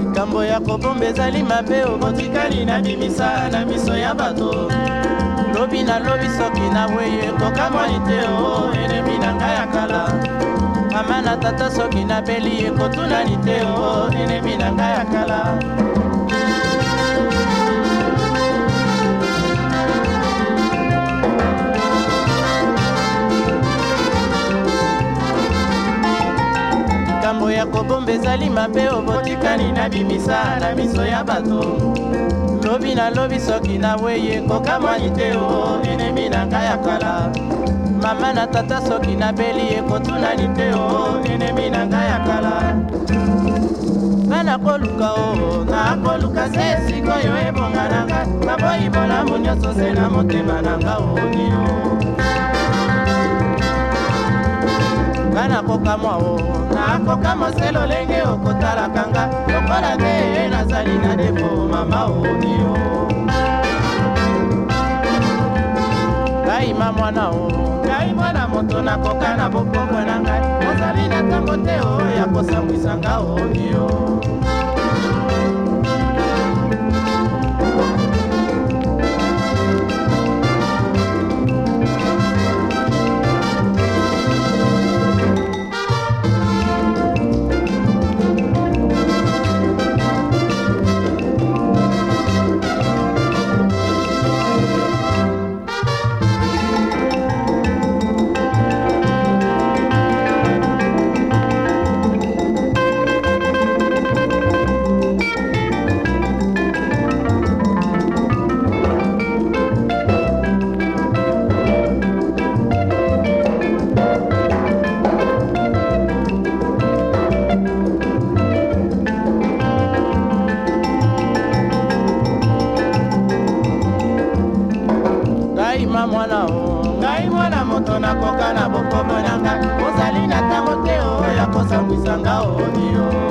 likambo ya kobomba ezali mabe obotikali na bimisa na miso ya bato lobi nalobi soki naweye kokamwani te o oh, enemi na ngai ya kala mama na tata soki nabeli ekotunani te o oh, enemi na ngai ya kala ya kobomba ezali mabe obotikani na bimisa na miso ya bato lobi nalobi soki naweye kokamwani te o enemi na ngai ya kala mama na tata soki nabeli ekotunani te o enemi na ngai ya kala nga nakoluka o nakoluka se sikoyo ebongananga naboyi bolamu nyonso se na motema na nga oni o nga nakokamwa o nakokamwa se lolenge okotalaka nga lokola nde nazali na defo mama onio ngai ma mwana o ngai mwana moto nakoka na bopokwe na ngai ozali na ntango te o ya kosangwisa nga onio ngai ma mwana o ngai mwana moto nakoka na bokomo nanga ozali na ntango te o ya kosangwisanga o nio